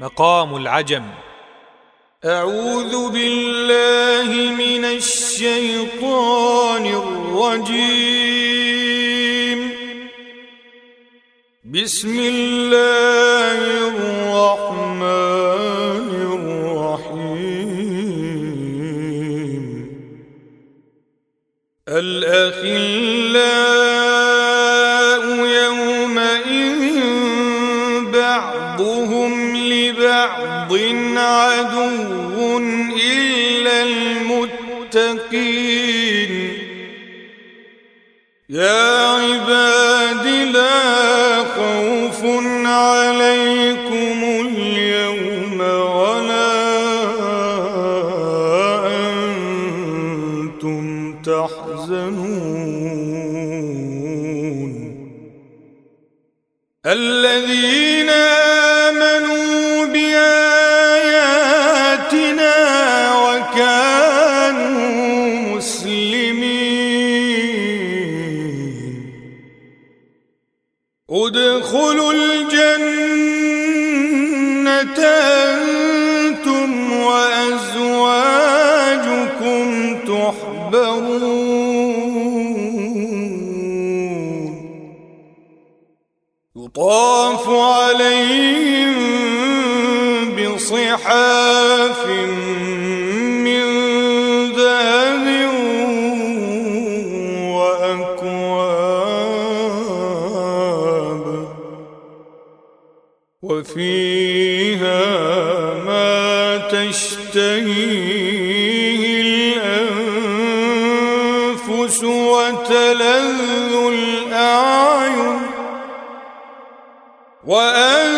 مقام العجم. أعوذ بالله من الشيطان الرجيم. بسم الله الرحمن الرحيم. الأخلاء يومئذ بعضهم لبعض عدو إلا المتقين. يا عباد لا خوف عليكم اليوم ولا أنتم تحزنون. الذين ادخلوا الجنة أنتم وأزواجكم تحبرون. يطاف عليهم بصحاف وفيها ما تشتهيه الأنفس وتلذ الأعين وأنتم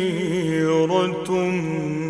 كنتم